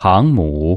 航母。